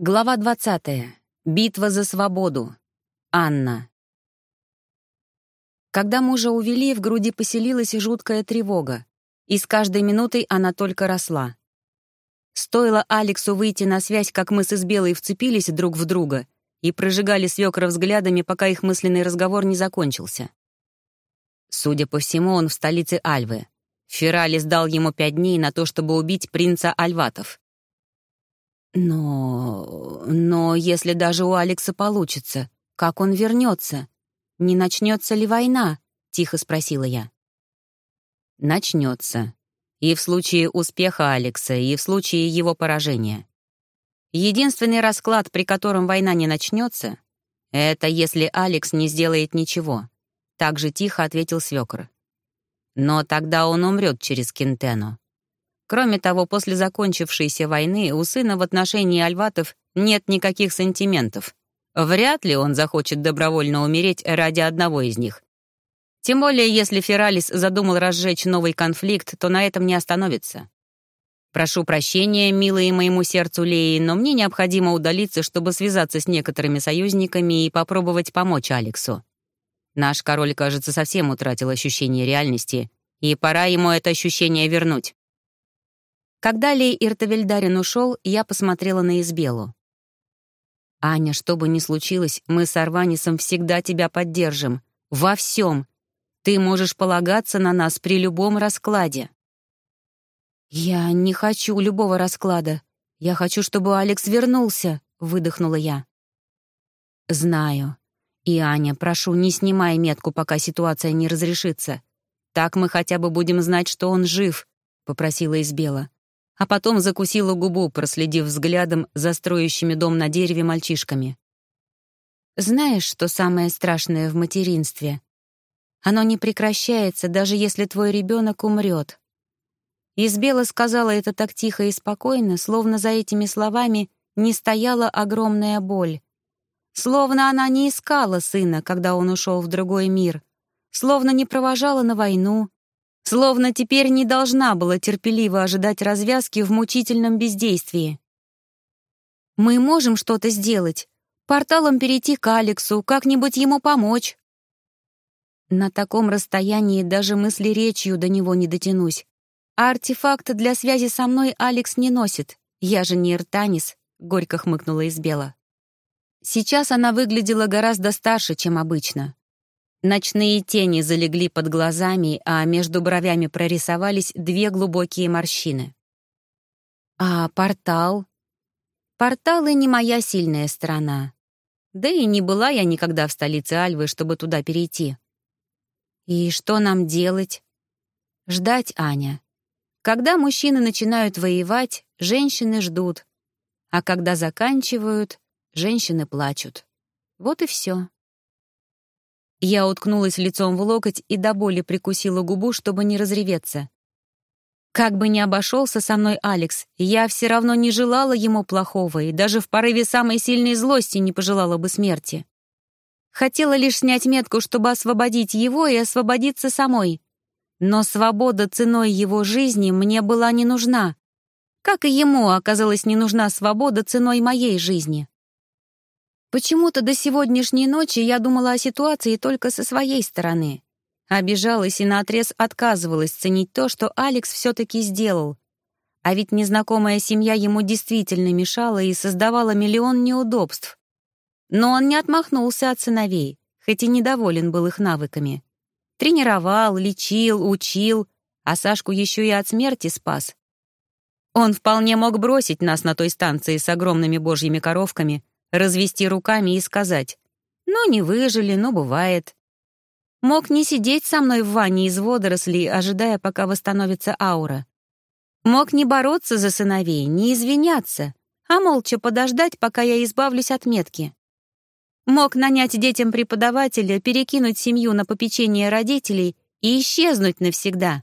Глава 20. Битва за свободу. Анна. Когда мужа увели, в груди поселилась жуткая тревога, и с каждой минутой она только росла. Стоило Алексу выйти на связь, как мы с Избелой вцепились друг в друга и прожигали свекра взглядами, пока их мысленный разговор не закончился. Судя по всему, он в столице Альвы. Фералис дал ему пять дней на то, чтобы убить принца Альватов. Но... но если даже у Алекса получится, как он вернется? Не начнется ли война? Тихо спросила я. Начнется. И в случае успеха Алекса, и в случае его поражения. Единственный расклад, при котором война не начнется, это если Алекс не сделает ничего. Так же тихо ответил свекр. Но тогда он умрет через Кентену. Кроме того, после закончившейся войны у сына в отношении альватов нет никаких сантиментов. Вряд ли он захочет добровольно умереть ради одного из них. Тем более, если Фералис задумал разжечь новый конфликт, то на этом не остановится. Прошу прощения, милые моему сердцу Леи, но мне необходимо удалиться, чтобы связаться с некоторыми союзниками и попробовать помочь Алексу. Наш король, кажется, совсем утратил ощущение реальности, и пора ему это ощущение вернуть. Когда Лей Иртавельдарин ушел, я посмотрела на Избелу. «Аня, что бы ни случилось, мы с Арванисом всегда тебя поддержим. Во всем. Ты можешь полагаться на нас при любом раскладе». «Я не хочу любого расклада. Я хочу, чтобы Алекс вернулся», — выдохнула я. «Знаю. И, Аня, прошу, не снимай метку, пока ситуация не разрешится. Так мы хотя бы будем знать, что он жив», — попросила Избела а потом закусила губу, проследив взглядом за строящими дом на дереве мальчишками. «Знаешь, что самое страшное в материнстве? Оно не прекращается, даже если твой ребенок умрет». Избела сказала это так тихо и спокойно, словно за этими словами не стояла огромная боль. Словно она не искала сына, когда он ушел в другой мир, словно не провожала на войну, Словно теперь не должна была терпеливо ожидать развязки в мучительном бездействии. «Мы можем что-то сделать. Порталом перейти к Алексу, как-нибудь ему помочь». На таком расстоянии даже мысли речью до него не дотянусь. А артефакт для связи со мной Алекс не носит. Я же не Иртанис, — горько хмыкнула Избела. Сейчас она выглядела гораздо старше, чем обычно. Ночные тени залегли под глазами, а между бровями прорисовались две глубокие морщины. А портал? Порталы не моя сильная сторона. Да и не была я никогда в столице Альвы, чтобы туда перейти. И что нам делать? Ждать, Аня. Когда мужчины начинают воевать, женщины ждут. А когда заканчивают, женщины плачут. Вот и все. Я уткнулась лицом в локоть и до боли прикусила губу, чтобы не разреветься. Как бы ни обошелся со мной Алекс, я все равно не желала ему плохого и даже в порыве самой сильной злости не пожелала бы смерти. Хотела лишь снять метку, чтобы освободить его и освободиться самой. Но свобода ценой его жизни мне была не нужна. Как и ему оказалась не нужна свобода ценой моей жизни. Почему-то до сегодняшней ночи я думала о ситуации только со своей стороны. Обижалась и наотрез отказывалась ценить то, что Алекс все-таки сделал. А ведь незнакомая семья ему действительно мешала и создавала миллион неудобств. Но он не отмахнулся от сыновей, хоть и недоволен был их навыками. Тренировал, лечил, учил, а Сашку еще и от смерти спас. Он вполне мог бросить нас на той станции с огромными божьими коровками — развести руками и сказать «Ну, не выжили, ну, бывает». Мог не сидеть со мной в ванне из водорослей, ожидая, пока восстановится аура. Мог не бороться за сыновей, не извиняться, а молча подождать, пока я избавлюсь от метки. Мог нанять детям преподавателя, перекинуть семью на попечение родителей и исчезнуть навсегда.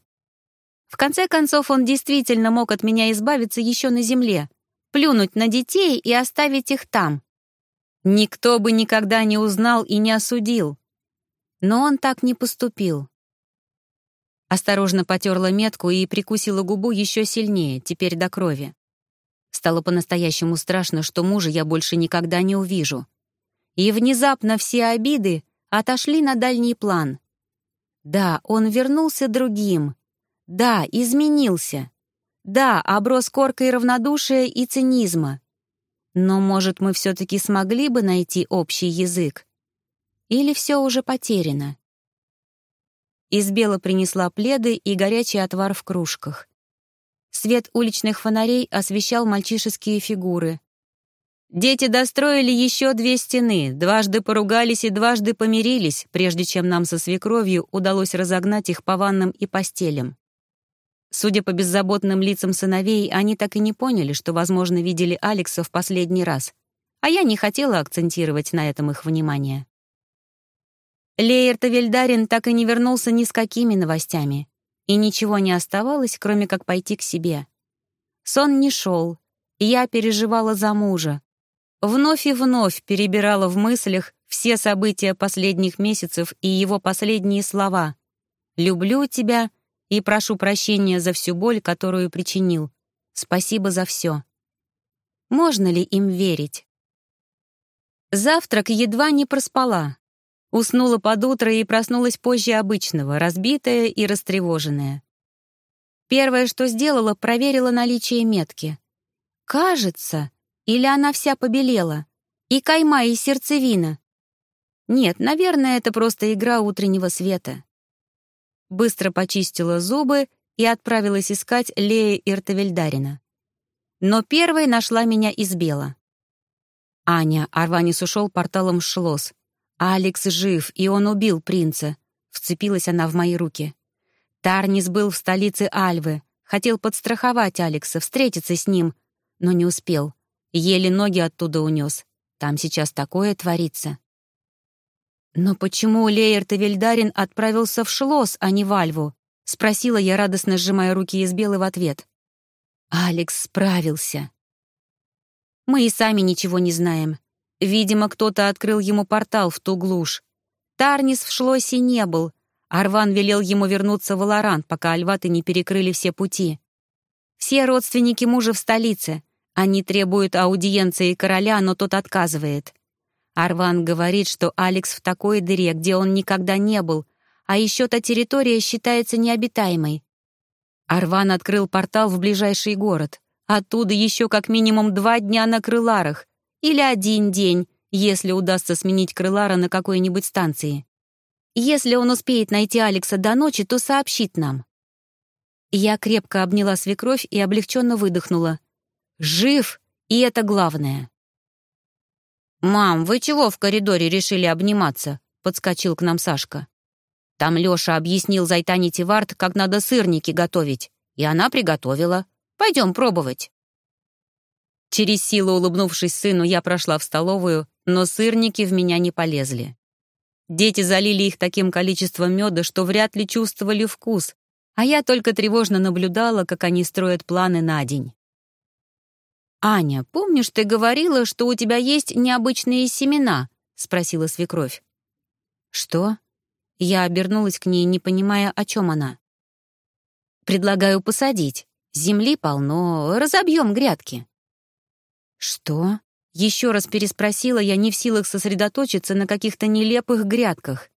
В конце концов, он действительно мог от меня избавиться еще на земле, плюнуть на детей и оставить их там. Никто бы никогда не узнал и не осудил. Но он так не поступил. Осторожно потерла метку и прикусила губу еще сильнее, теперь до крови. Стало по-настоящему страшно, что мужа я больше никогда не увижу. И внезапно все обиды отошли на дальний план. Да, он вернулся другим. Да, изменился. Да, оброс коркой равнодушия и цинизма. Но, может, мы все-таки смогли бы найти общий язык? Или все уже потеряно? Избела принесла пледы и горячий отвар в кружках. Свет уличных фонарей освещал мальчишеские фигуры. Дети достроили еще две стены, дважды поругались и дважды помирились, прежде чем нам со свекровью удалось разогнать их по ваннам и постелям. Судя по беззаботным лицам сыновей, они так и не поняли, что, возможно, видели Алекса в последний раз, а я не хотела акцентировать на этом их внимание. Лейер Тавельдарин так и не вернулся ни с какими новостями, и ничего не оставалось, кроме как пойти к себе. Сон не шел, я переживала за мужа. Вновь и вновь перебирала в мыслях все события последних месяцев и его последние слова. «Люблю тебя» и прошу прощения за всю боль, которую причинил. Спасибо за все. Можно ли им верить? Завтрак едва не проспала. Уснула под утро и проснулась позже обычного, разбитая и растревоженная. Первое, что сделала, проверила наличие метки. Кажется, или она вся побелела, и кайма, и сердцевина. Нет, наверное, это просто игра утреннего света. Быстро почистила зубы и отправилась искать Лея Иртовельдарина. Но первой нашла меня избела. Аня, Арванис ушел порталом Шлос. «Алекс жив, и он убил принца», — вцепилась она в мои руки. Тарнис был в столице Альвы, хотел подстраховать Алекса, встретиться с ним, но не успел. Еле ноги оттуда унес. Там сейчас такое творится. «Но почему Лейерт и Вильдарин отправился в Шлос, а не в Альву?» — спросила я, радостно сжимая руки из белы в ответ. «Алекс справился». «Мы и сами ничего не знаем. Видимо, кто-то открыл ему портал в ту глушь. Тарнис в Шлосе не был. Арван велел ему вернуться в Аларан, пока альваты не перекрыли все пути. Все родственники мужа в столице. Они требуют аудиенции короля, но тот отказывает. Арван говорит, что Алекс в такой дыре, где он никогда не был, а еще та территория считается необитаемой. Арван открыл портал в ближайший город. Оттуда еще как минимум два дня на крыларах, или один день, если удастся сменить Крылара на какой-нибудь станции. Если он успеет найти Алекса до ночи, то сообщит нам. Я крепко обняла свекровь и облегченно выдохнула. Жив, и это главное. «Мам, вы чего в коридоре решили обниматься?» — подскочил к нам Сашка. Там Лёша объяснил Зайтане Тивард, как надо сырники готовить, и она приготовила. Пойдем пробовать. Через силу улыбнувшись сыну, я прошла в столовую, но сырники в меня не полезли. Дети залили их таким количеством меда, что вряд ли чувствовали вкус, а я только тревожно наблюдала, как они строят планы на день. «Аня, помнишь, ты говорила, что у тебя есть необычные семена?» — спросила свекровь. «Что?» Я обернулась к ней, не понимая, о чем она. «Предлагаю посадить. Земли полно, разобьем грядки». «Что?» — еще раз переспросила я, не в силах сосредоточиться на каких-то нелепых грядках.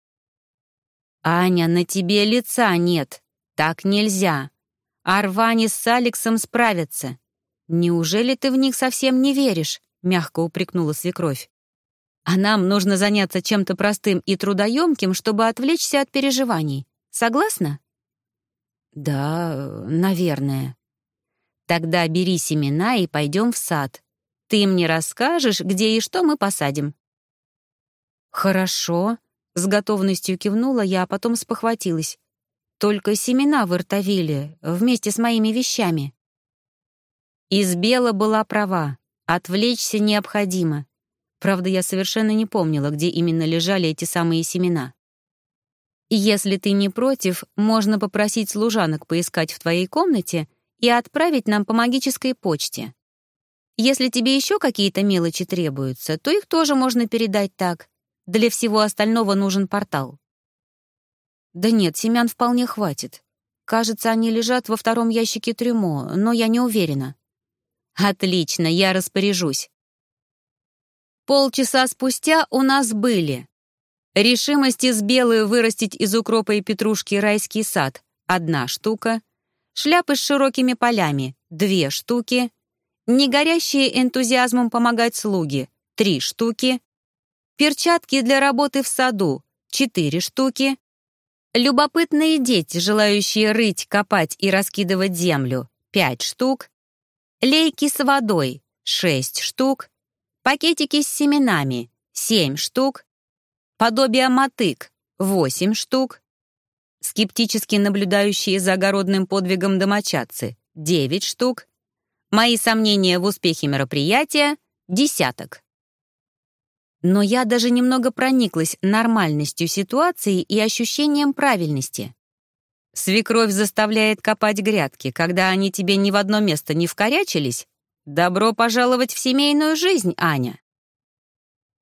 «Аня, на тебе лица нет. Так нельзя. Арвани с Алексом справятся. Неужели ты в них совсем не веришь?» — мягко упрекнула свекровь. «А нам нужно заняться чем-то простым и трудоемким, чтобы отвлечься от переживаний. Согласна?» «Да, наверное». «Тогда бери семена и пойдем в сад. Ты мне расскажешь, где и что мы посадим». «Хорошо», — с готовностью кивнула я, а потом спохватилась. «Только семена в Иртавиле, вместе с моими вещами». Избела была права. Отвлечься необходимо. Правда, я совершенно не помнила, где именно лежали эти самые семена. Если ты не против, можно попросить служанок поискать в твоей комнате и отправить нам по магической почте. Если тебе еще какие-то мелочи требуются, то их тоже можно передать так. Для всего остального нужен портал. Да нет, семян вполне хватит. Кажется, они лежат во втором ящике трюмо, но я не уверена. Отлично, я распоряжусь. Полчаса спустя у нас были. Решимость из белой вырастить из укропа и петрушки райский сад — одна штука, шляпы с широкими полями — две штуки, не горящие энтузиазмом помогать слуги — три штуки, перчатки для работы в саду — четыре штуки, любопытные дети, желающие рыть, копать и раскидывать землю — пять штук, лейки с водой — шесть штук, пакетики с семенами — семь штук, подобие мотык — восемь штук, скептически наблюдающие за огородным подвигом домочадцы — девять штук, мои сомнения в успехе мероприятия — десяток. Но я даже немного прониклась нормальностью ситуации и ощущением правильности. Свекровь заставляет копать грядки, когда они тебе ни в одно место не вкорячились. Добро пожаловать в семейную жизнь, Аня.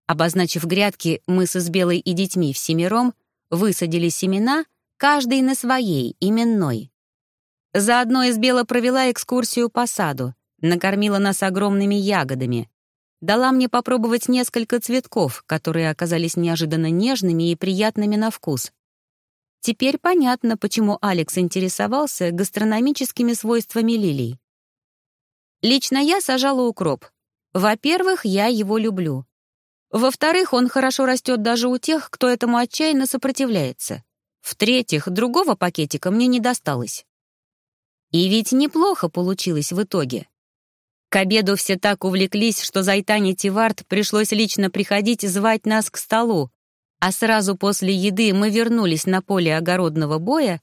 Обозначив грядки, мы с Избелой и детьми всемиром высадили семена, каждый на своей, именной. Заодно Избела провела экскурсию по саду, накормила нас огромными ягодами, дала мне попробовать несколько цветков, которые оказались неожиданно нежными и приятными на вкус. Теперь понятно, почему Алекс интересовался гастрономическими свойствами лилий. Лично я сажала укроп. Во-первых, я его люблю. Во-вторых, он хорошо растет даже у тех, кто этому отчаянно сопротивляется. В-третьих, другого пакетика мне не досталось. И ведь неплохо получилось в итоге. К обеду все так увлеклись, что Зайтане Тивард пришлось лично приходить звать нас к столу, а сразу после еды мы вернулись на поле огородного боя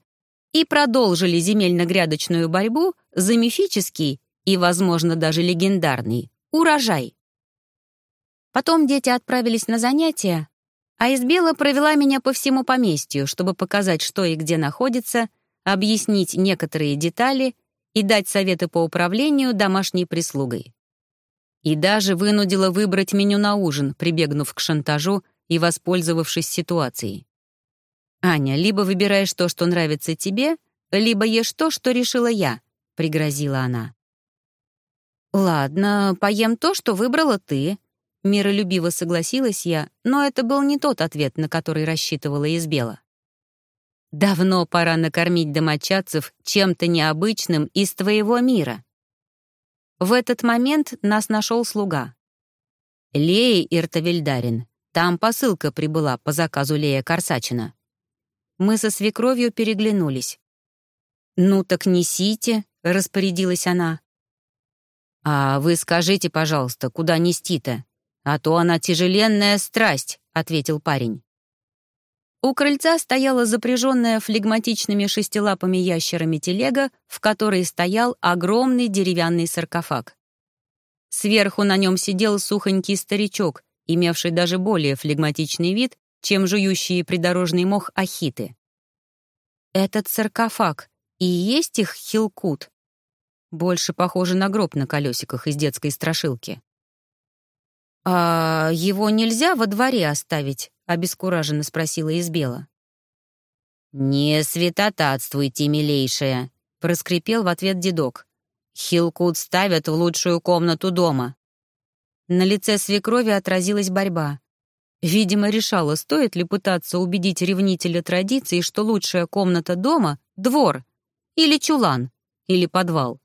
и продолжили земельно-грядочную борьбу за мифический и, возможно, даже легендарный урожай. Потом дети отправились на занятия, а Избела провела меня по всему поместью, чтобы показать, что и где находится, объяснить некоторые детали и дать советы по управлению домашней прислугой. И даже вынудила выбрать меню на ужин, прибегнув к шантажу и воспользовавшись ситуацией. «Аня, либо выбираешь то, что нравится тебе, либо ешь то, что решила я», — пригрозила она. «Ладно, поем то, что выбрала ты», — миролюбиво согласилась я, но это был не тот ответ, на который рассчитывала Избела. Давно пора накормить домочадцев чем-то необычным из твоего мира. В этот момент нас нашел слуга. Лея Иртавельдарин. Там посылка прибыла по заказу Лея Корсачина. Мы со свекровью переглянулись. «Ну так несите», — распорядилась она. «А вы скажите, пожалуйста, куда нести-то? А то она тяжеленная страсть», — ответил парень. У крыльца стояла запряженная флегматичными шестилапыми ящерами телега, в которой стоял огромный деревянный саркофаг. Сверху на нем сидел сухонький старичок, имевший даже более флегматичный вид, чем жующие придорожный мох ахиты. Этот саркофаг и есть их хилкут? Больше похоже на гроб на колесиках из детской страшилки. «А его нельзя во дворе оставить?» — обескураженно спросила Избела. «Не святотатствуйте, милейшая», — проскрипел в ответ дедок. «Хилкут ставят в лучшую комнату дома». На лице свекрови отразилась борьба. Видимо, решала, стоит ли пытаться убедить ревнителя традиции, что лучшая комната дома — двор, или чулан, или подвал.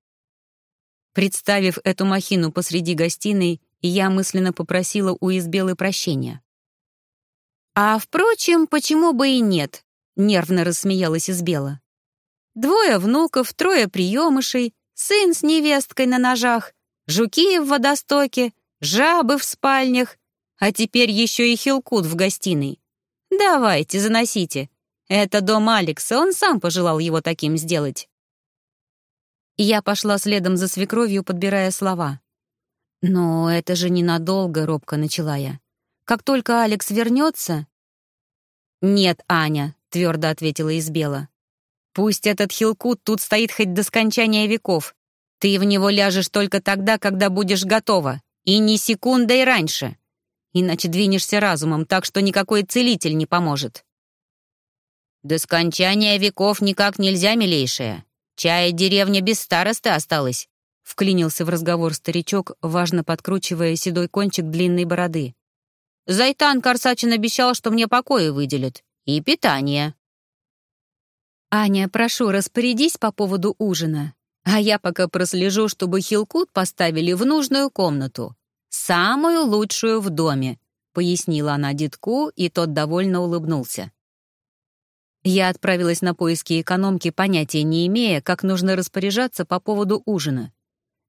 Представив эту махину посреди гостиной, я мысленно попросила у Избелы прощения. «А, впрочем, почему бы и нет?» — нервно рассмеялась Избела. «Двое внуков, трое приемышей, сын с невесткой на ножах, жуки в водостоке, жабы в спальнях, а теперь еще и хилкут в гостиной. Давайте, заносите. Это дом Алекса, он сам пожелал его таким сделать». Я пошла следом за свекровью, подбирая слова. «Но это же ненадолго», — робко начала я. «Как только Алекс вернется...» «Нет, Аня», — твердо ответила Избела. «Пусть этот Хилкут тут стоит хоть до скончания веков. Ты в него ляжешь только тогда, когда будешь готова, и ни секундой раньше. Иначе двинешься разумом, так что никакой целитель не поможет». «До скончания веков никак нельзя, милейшая. Чая деревня без старосты осталась», вклинился в разговор старичок, важно подкручивая седой кончик длинной бороды. «Зайтан Корсачин обещал, что мне покои выделят. И питание». «Аня, прошу, распорядись по поводу ужина, а я пока прослежу, чтобы Хилкут поставили в нужную комнату, самую лучшую в доме», — пояснила она детку, и тот довольно улыбнулся. Я отправилась на поиски экономки, понятия не имея, как нужно распоряжаться по поводу ужина.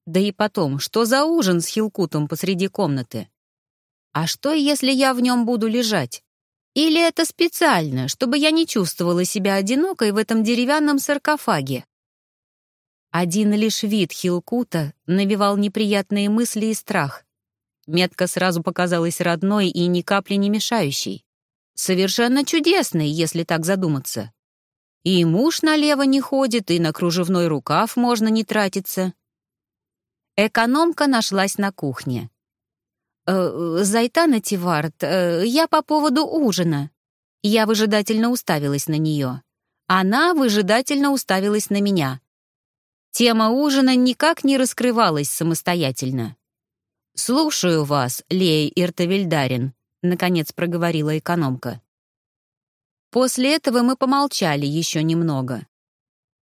Да и потом, что за ужин с Хилкутом посреди комнаты? А что, если я в нем буду лежать? Или это специально, чтобы я не чувствовала себя одинокой в этом деревянном саркофаге? Один лишь вид Хилкута навевал неприятные мысли и страх. Метка сразу показалась родной и ни капли не мешающей. Совершенно чудесный, если так задуматься. И муж налево не ходит, и на кружевной рукав можно не тратиться. Экономка нашлась на кухне. «Э, «Зайтана Тивард, э, я по поводу ужина». Я выжидательно уставилась на нее. Она выжидательно уставилась на меня. Тема ужина никак не раскрывалась самостоятельно. «Слушаю вас, Лея Иртавельдарин», наконец проговорила экономка. После этого мы помолчали еще немного.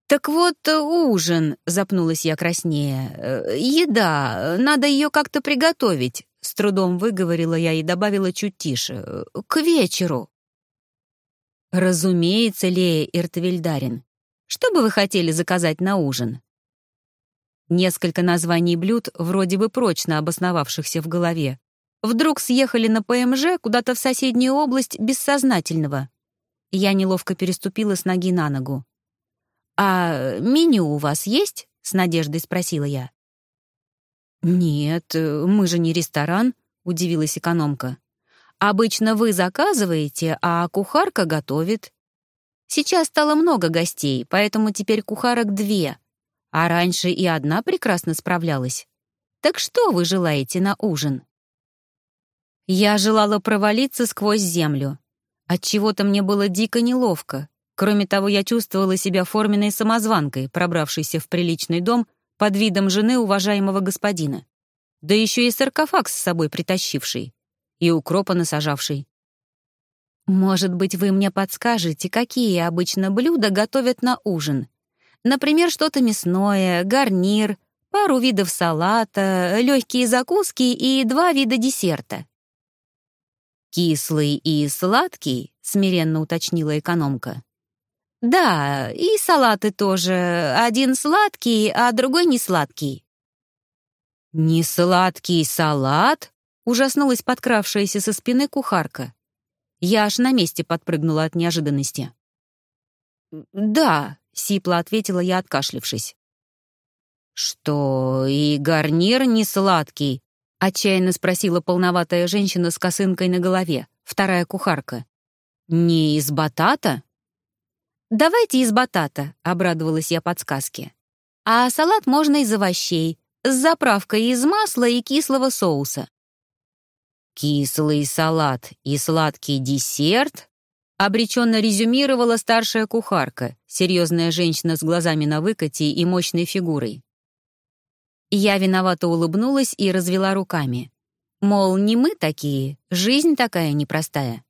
«Так вот, э, ужин», — запнулась я краснее. «Э, «Еда, надо ее как-то приготовить», — с трудом выговорила я и добавила чуть тише. «К вечеру». «Разумеется, Лея Иртвельдарин. Что бы вы хотели заказать на ужин?» Несколько названий блюд, вроде бы прочно обосновавшихся в голове, Вдруг съехали на ПМЖ куда-то в соседнюю область бессознательного. Я неловко переступила с ноги на ногу. «А меню у вас есть?» — с надеждой спросила я. «Нет, мы же не ресторан», — удивилась экономка. «Обычно вы заказываете, а кухарка готовит. Сейчас стало много гостей, поэтому теперь кухарок две, а раньше и одна прекрасно справлялась. Так что вы желаете на ужин?» Я желала провалиться сквозь землю. От чего то мне было дико неловко. Кроме того, я чувствовала себя форменной самозванкой, пробравшейся в приличный дом под видом жены уважаемого господина. Да еще и саркофаг с собой притащивший. И укропа насажавший. Может быть, вы мне подскажете, какие обычно блюда готовят на ужин? Например, что-то мясное, гарнир, пару видов салата, легкие закуски и два вида десерта. «Кислый и сладкий?» — смиренно уточнила экономка. «Да, и салаты тоже. Один сладкий, а другой не сладкий». «Не сладкий салат?» — ужаснулась подкравшаяся со спины кухарка. Я аж на месте подпрыгнула от неожиданности. «Да», — сипло ответила я, откашлившись. «Что, и гарнир не сладкий?» — отчаянно спросила полноватая женщина с косынкой на голове, вторая кухарка. «Не из батата?» «Давайте из батата», — обрадовалась я подсказке. «А салат можно из овощей, с заправкой из масла и кислого соуса». «Кислый салат и сладкий десерт?» — обреченно резюмировала старшая кухарка, серьезная женщина с глазами на выкате и мощной фигурой. Я виновато улыбнулась и развела руками. Мол, не мы такие, жизнь такая непростая.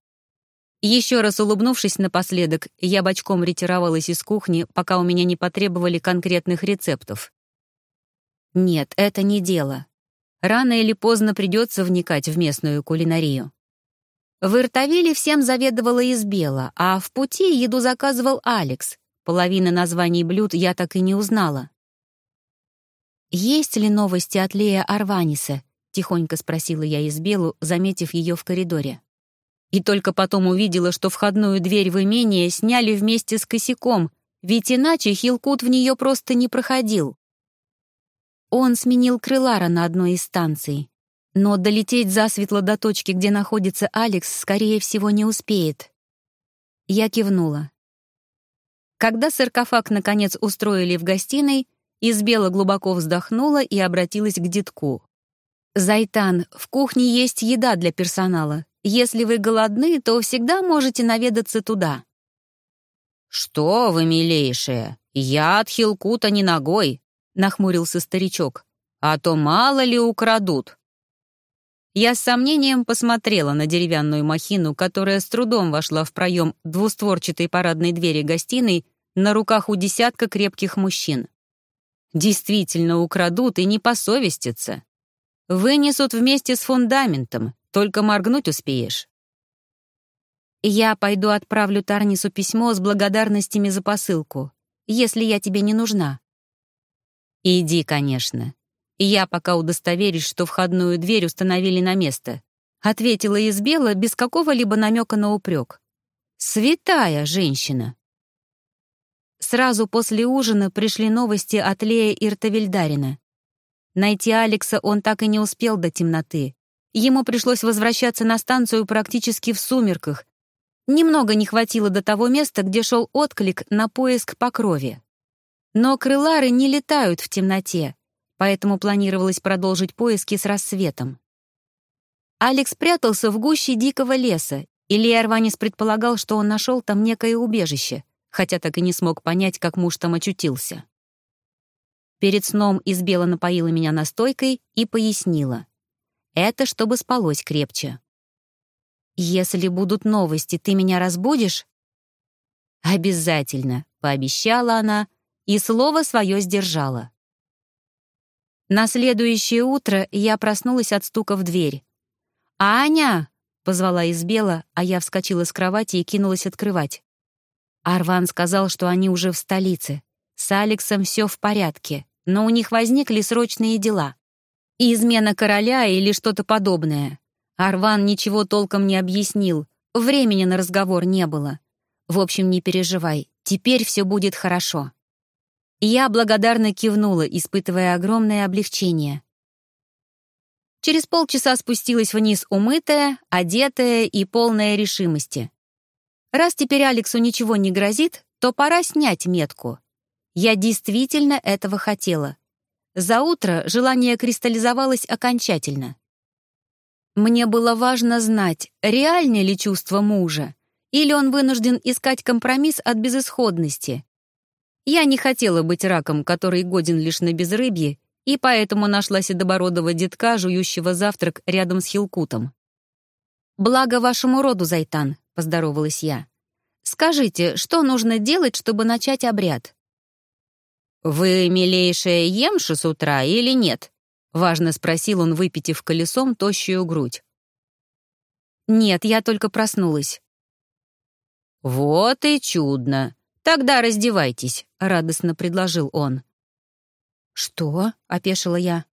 Еще раз улыбнувшись напоследок, я бочком ретировалась из кухни, пока у меня не потребовали конкретных рецептов. Нет, это не дело. Рано или поздно придется вникать в местную кулинарию. В Иртавиле всем заведовала Избела, а в пути еду заказывал Алекс. Половина названий блюд я так и не узнала. «Есть ли новости от Лея Арваниса?» — тихонько спросила я Избелу, заметив ее в коридоре. И только потом увидела, что входную дверь в имение сняли вместе с косяком, ведь иначе Хилкут в нее просто не проходил. Он сменил крылара на одной из станций, но долететь засветло до точки, где находится Алекс, скорее всего, не успеет. Я кивнула. Когда саркофаг наконец устроили в гостиной, Избела глубоко вздохнула и обратилась к детку. «Зайтан, в кухне есть еда для персонала. Если вы голодны, то всегда можете наведаться туда». «Что вы, милейшая, я от Хилкута не ногой. нахмурился старичок. «А то мало ли украдут». Я с сомнением посмотрела на деревянную махину, которая с трудом вошла в проем двустворчатой парадной двери гостиной на руках у десятка крепких мужчин. Действительно украдут и не посовестятся. Вынесут вместе с фундаментом, только моргнуть успеешь. Я пойду отправлю Тарнису письмо с благодарностями за посылку, если я тебе не нужна. Иди, конечно. Я пока удостоверюсь, что входную дверь установили на место. Ответила Избела без какого-либо намека на упрек. Святая женщина. Сразу после ужина пришли новости от Лея Иртавельдарина. Найти Алекса он так и не успел до темноты. Ему пришлось возвращаться на станцию практически в сумерках. Немного не хватило до того места, где шел отклик на поиск по крови. Но крылары не летают в темноте, поэтому планировалось продолжить поиски с рассветом. Алекс прятался в гуще дикого леса, и Леорванис предполагал, что он нашел там некое убежище, хотя так и не смог понять, как муж там очутился. Перед сном Избела напоила меня настойкой и пояснила. Это чтобы спалось крепче. «Если будут новости, ты меня разбудишь?» «Обязательно», — пообещала она, и слово свое сдержала. На следующее утро я проснулась от стука в дверь. «Аня!» — позвала Избела, а я вскочила с кровати и кинулась открывать. Арван сказал, что они уже в столице. С Алексом все в порядке, но у них возникли срочные дела. Измена короля или что-то подобное. Арван ничего толком не объяснил, времени на разговор не было. В общем, не переживай, теперь все будет хорошо. Я благодарно кивнула, испытывая огромное облегчение. Через полчаса спустилась вниз умытая, одетая и полная решимости. Раз теперь Алексу ничего не грозит, то пора снять метку. Я действительно этого хотела. За утро желание кристаллизовалось окончательно. Мне было важно знать, реальны ли чувства мужа, или он вынужден искать компромисс от безысходности. Я не хотела быть раком, который годен лишь на безрыбье, и поэтому нашла седобородого детка, жующего завтрак рядом с Хилкутом. «Благо вашему роду, Зайтан», — поздоровалась я. «Скажите, что нужно делать, чтобы начать обряд?» «Вы, милейшая, емши с утра или нет?» — важно спросил он, выпитив колесом тощую грудь. «Нет, я только проснулась». «Вот и чудно. Тогда раздевайтесь», — радостно предложил он. «Что?» — опешила я.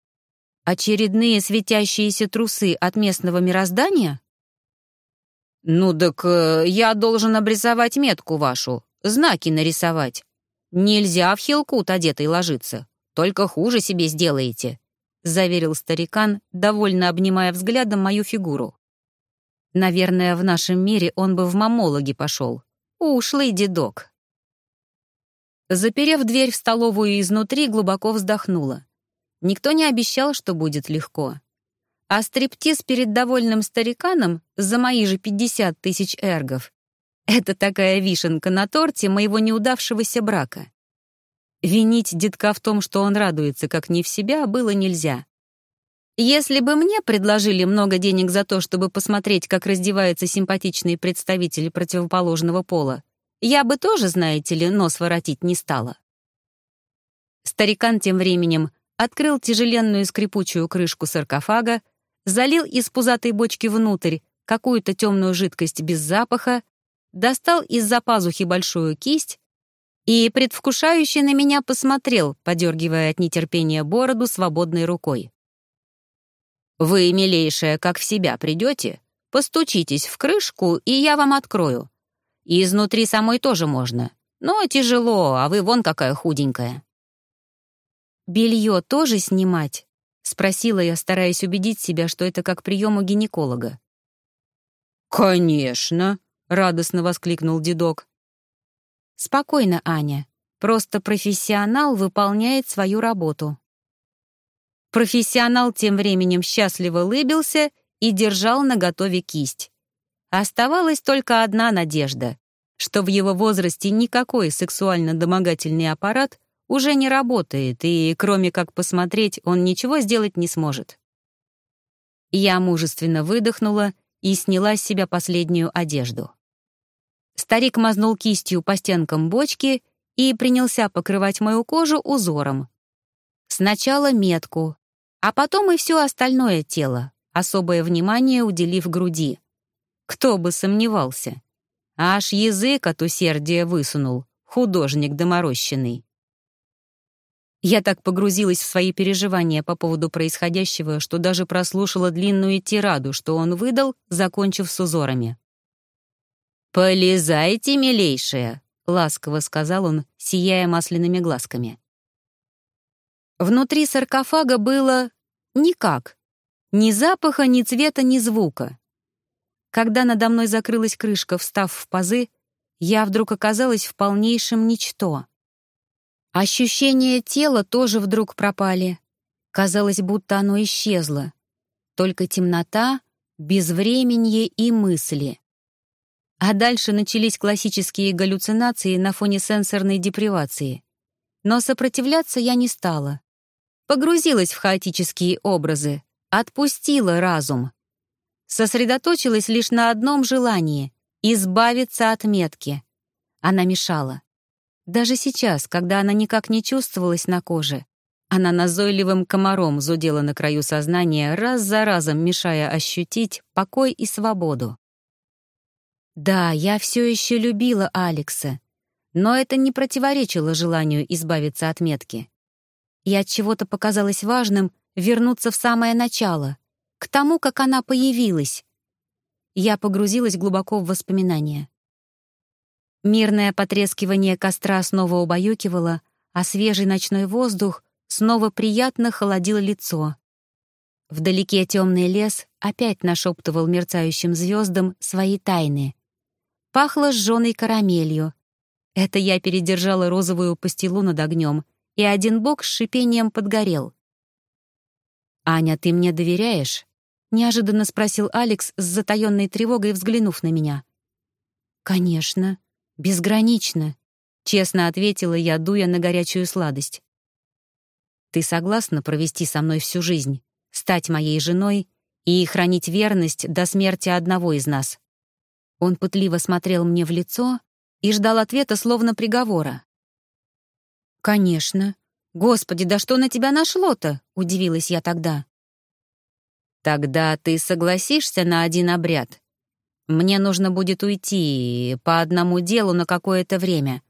«Очередные светящиеся трусы от местного мироздания?» «Ну так э, я должен обрисовать метку вашу, знаки нарисовать. Нельзя в хилкут одетый ложиться, только хуже себе сделаете», — заверил старикан, довольно обнимая взглядом мою фигуру. Наверное, в нашем мире он бы в мамологи пошел. Ушлый дедок. Заперев дверь в столовую изнутри, глубоко вздохнула. Никто не обещал, что будет легко. А стриптиз перед довольным стариканом за мои же 50 тысяч эргов — это такая вишенка на торте моего неудавшегося брака. Винить детка в том, что он радуется как не в себя, было нельзя. Если бы мне предложили много денег за то, чтобы посмотреть, как раздевается симпатичный представитель противоположного пола, я бы тоже, знаете ли, нос воротить не стала. Старикан тем временем открыл тяжеленную скрипучую крышку саркофага, залил из пузатой бочки внутрь какую-то темную жидкость без запаха, достал из-за пазухи большую кисть и, предвкушающе на меня, посмотрел, подергивая от нетерпения бороду свободной рукой. «Вы, милейшая, как в себя придете, постучитесь в крышку, и я вам открою. И изнутри самой тоже можно, но тяжело, а вы вон какая худенькая». «Белье тоже снимать?» — спросила я, стараясь убедить себя, что это как прием у гинеколога. «Конечно!» — радостно воскликнул дедок. «Спокойно, Аня. Просто профессионал выполняет свою работу». Профессионал тем временем счастливо улыбился и держал наготове кисть. Оставалась только одна надежда, что в его возрасте никакой сексуально-домогательный аппарат уже не работает, и кроме как посмотреть, он ничего сделать не сможет. Я мужественно выдохнула и сняла с себя последнюю одежду. Старик мазнул кистью по стенкам бочки и принялся покрывать мою кожу узором. Сначала метку, а потом и все остальное тело, особое внимание уделив груди. Кто бы сомневался. Аж язык от усердия высунул, художник доморощенный. Я так погрузилась в свои переживания по поводу происходящего, что даже прослушала длинную тираду, что он выдал, закончив с узорами. «Полезайте, милейшая», — ласково сказал он, сияя масляными глазками. Внутри саркофага было никак. Ни запаха, ни цвета, ни звука. Когда надо мной закрылась крышка, встав в пазы, я вдруг оказалась в полнейшем ничто. Ощущения тела тоже вдруг пропали. Казалось, будто оно исчезло. Только темнота, безвременье и мысли. А дальше начались классические галлюцинации на фоне сенсорной депривации. Но сопротивляться я не стала. Погрузилась в хаотические образы, отпустила разум. Сосредоточилась лишь на одном желании — избавиться от метки. Она мешала. Даже сейчас, когда она никак не чувствовалась на коже, она назойливым комаром зудела на краю сознания, раз за разом мешая ощутить покой и свободу. Да, я все еще любила Алекса, но это не противоречило желанию избавиться от метки. И от чего-то показалось важным вернуться в самое начало, к тому, как она появилась. Я погрузилась глубоко в воспоминания. Мирное потрескивание костра снова убаюкивало, а свежий ночной воздух снова приятно холодил лицо. Вдалеке темный лес опять нашептывал мерцающим звездам свои тайны. Пахло сжёной карамелью. Это я передержала розовую пастилу над огнем, и один бок с шипением подгорел. «Аня, ты мне доверяешь?» — неожиданно спросил Алекс с затаённой тревогой, взглянув на меня. «Конечно», «Безгранично», — честно ответила я, дуя на горячую сладость. «Ты согласна провести со мной всю жизнь, стать моей женой и хранить верность до смерти одного из нас?» Он пытливо смотрел мне в лицо и ждал ответа словно приговора. «Конечно. Господи, да что на тебя нашло-то?» — удивилась я тогда. «Тогда ты согласишься на один обряд?» Мне нужно будет уйти по одному делу на какое-то время,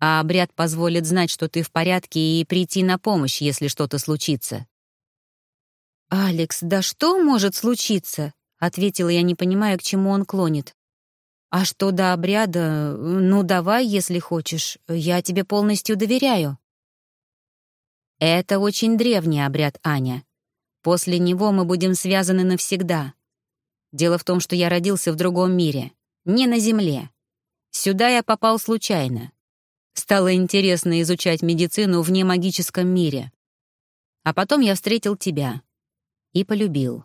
а обряд позволит знать, что ты в порядке, и прийти на помощь, если что-то случится». «Алекс, да что может случиться?» — ответила я, не понимая, к чему он клонит. «А что до обряда? Ну, давай, если хочешь. Я тебе полностью доверяю». «Это очень древний обряд, Аня. После него мы будем связаны навсегда. Дело в том, что я родился в другом мире, не на Земле. Сюда я попал случайно. Стало интересно изучать медицину в немагическом мире. А потом я встретил тебя. И полюбил.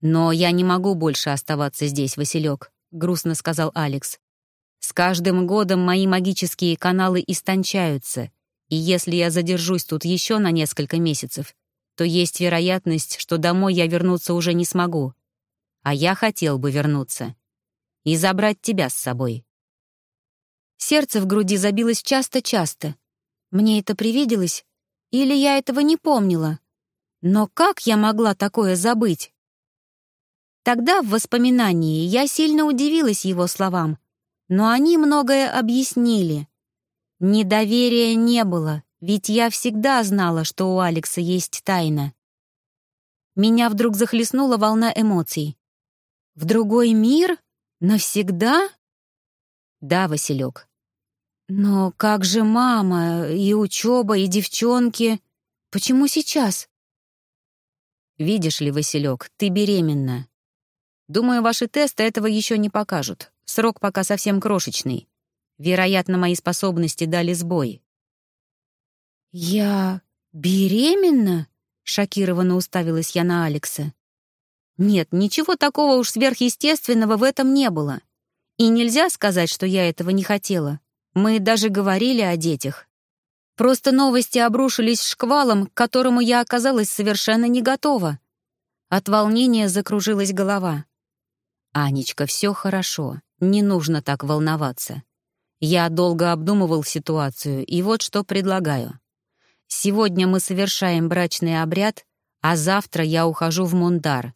«Но я не могу больше оставаться здесь, Василек», — грустно сказал Алекс. «С каждым годом мои магические каналы истончаются, и если я задержусь тут еще на несколько месяцев, то есть вероятность, что домой я вернуться уже не смогу а я хотел бы вернуться. И забрать тебя с собой. Сердце в груди забилось часто-часто. Мне это привиделось? Или я этого не помнила? Но как я могла такое забыть? Тогда в воспоминании я сильно удивилась его словам, но они многое объяснили. Недоверия не было, ведь я всегда знала, что у Алекса есть тайна. Меня вдруг захлестнула волна эмоций. В другой мир? Навсегда? Да, Василек. Но как же мама, и учеба, и девчонки? Почему сейчас? Видишь ли, Василек, ты беременна. Думаю, ваши тесты этого еще не покажут. Срок пока совсем крошечный. Вероятно, мои способности дали сбой. «Я беременна?» — шокированно уставилась я на Алекса. Нет, ничего такого уж сверхъестественного в этом не было. И нельзя сказать, что я этого не хотела. Мы даже говорили о детях. Просто новости обрушились шквалом, к которому я оказалась совершенно не готова. От волнения закружилась голова. «Анечка, все хорошо, не нужно так волноваться. Я долго обдумывал ситуацию, и вот что предлагаю. Сегодня мы совершаем брачный обряд, а завтра я ухожу в Мундар.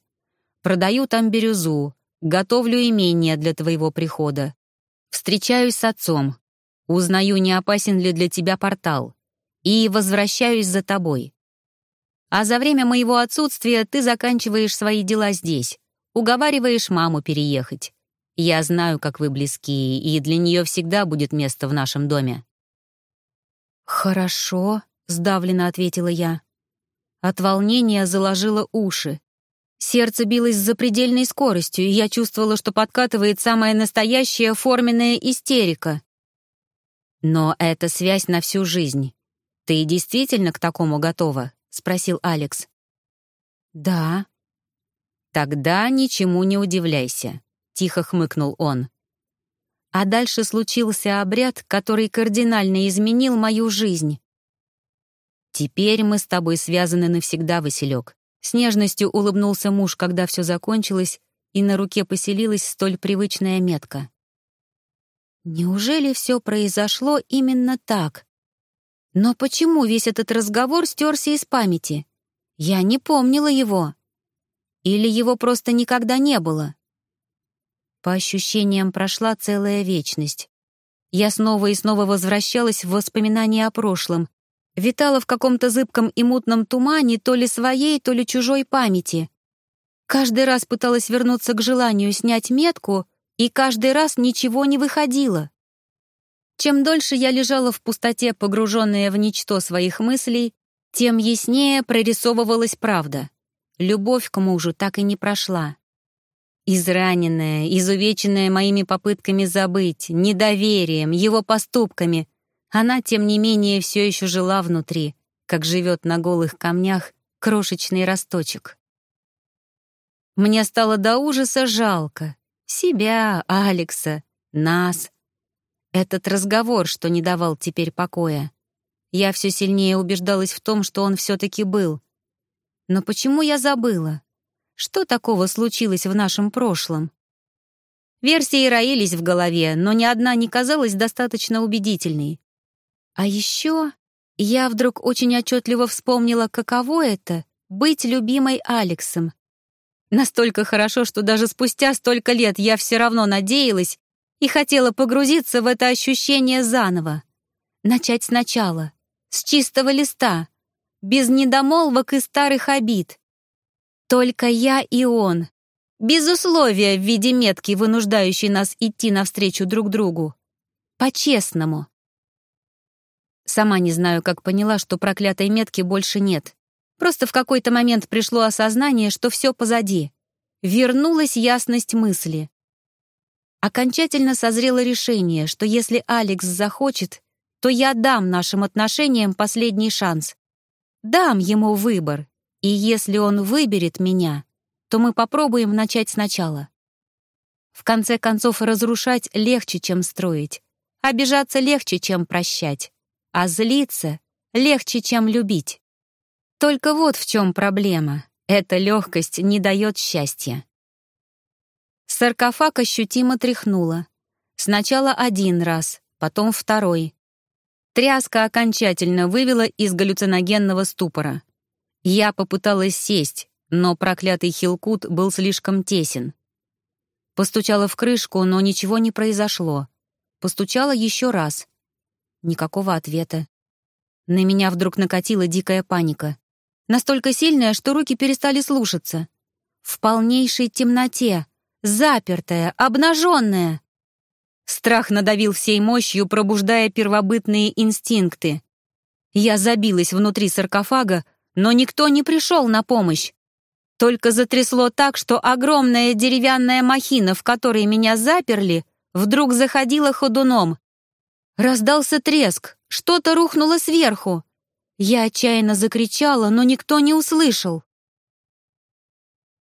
Продаю там бирюзу, готовлю имение для твоего прихода. Встречаюсь с отцом, узнаю, не опасен ли для тебя портал, и возвращаюсь за тобой. А за время моего отсутствия ты заканчиваешь свои дела здесь, уговариваешь маму переехать. Я знаю, как вы близки, и для нее всегда будет место в нашем доме». «Хорошо», — сдавленно ответила я. От волнения заложила уши. Сердце билось с запредельной скоростью, и я чувствовала, что подкатывает самая настоящая форменная истерика. «Но это связь на всю жизнь. Ты действительно к такому готова?» — спросил Алекс. «Да». «Тогда ничему не удивляйся тихо хмыкнул он. А дальше случился обряд, который кардинально изменил мою жизнь. «Теперь мы с тобой связаны навсегда, Василек», — с нежностью улыбнулся муж, когда все закончилось, и на руке поселилась столь привычная метка. Неужели все произошло именно так? Но почему весь этот разговор стерся из памяти? Я не помнила его. Или его просто никогда не было? По ощущениям, прошла целая вечность. Я снова и снова возвращалась в воспоминания о прошлом, витала в каком-то зыбком и мутном тумане то ли своей, то ли чужой памяти. Каждый раз пыталась вернуться к желанию снять метку, и каждый раз ничего не выходило. Чем дольше я лежала в пустоте, погруженная в ничто своих мыслей, тем яснее прорисовывалась правда. Любовь к мужу так и не прошла. Израненная, изувеченная моими попытками забыть, недоверием, его поступками, она, тем не менее, все еще жила внутри, как живет на голых камнях крошечный росточек. Мне стало до ужаса жалко. Себя, Алекса, нас. Этот разговор, что не давал теперь покоя. Я все сильнее убеждалась в том, что он все-таки был. Но почему я забыла? Что такого случилось в нашем прошлом? Версии роились в голове, но ни одна не казалась достаточно убедительной. А еще я вдруг очень отчетливо вспомнила, каково это — быть любимой Алексом. Настолько хорошо, что даже спустя столько лет я все равно надеялась и хотела погрузиться в это ощущение заново. Начать сначала, с чистого листа, без недомолвок и старых обид. Только я и он. Без условия в виде метки, вынуждающей нас идти навстречу друг другу. По-честному. Сама не знаю, как поняла, что проклятой метки больше нет. Просто в какой-то момент пришло осознание, что все позади. Вернулась ясность мысли. Окончательно созрело решение, что если Алекс захочет, то я дам нашим отношениям последний шанс. Дам ему выбор, и если он выберет меня, то мы попробуем начать сначала. В конце концов, разрушать легче, чем строить. Обижаться легче, чем прощать. А злиться легче, чем любить. Только вот в чем проблема. Эта легкость не дает счастья. Саркофаг ощутимо тряхнула. Сначала один раз, потом второй. Тряска окончательно вывела из галлюциногенного ступора. Я попыталась сесть, но проклятый хилкут был слишком тесен. Постучала в крышку, но ничего не произошло. Постучала еще раз. Никакого ответа. На меня вдруг накатила дикая паника. Настолько сильная, что руки перестали слушаться. В полнейшей темноте, запертая, обнаженная. Страх надавил всей мощью, пробуждая первобытные инстинкты. Я забилась внутри саркофага, но никто не пришел на помощь. Только затрясло так, что огромная деревянная махина, в которой меня заперли, вдруг заходила ходуном. Раздался треск, что-то рухнуло сверху. Я отчаянно закричала, но никто не услышал.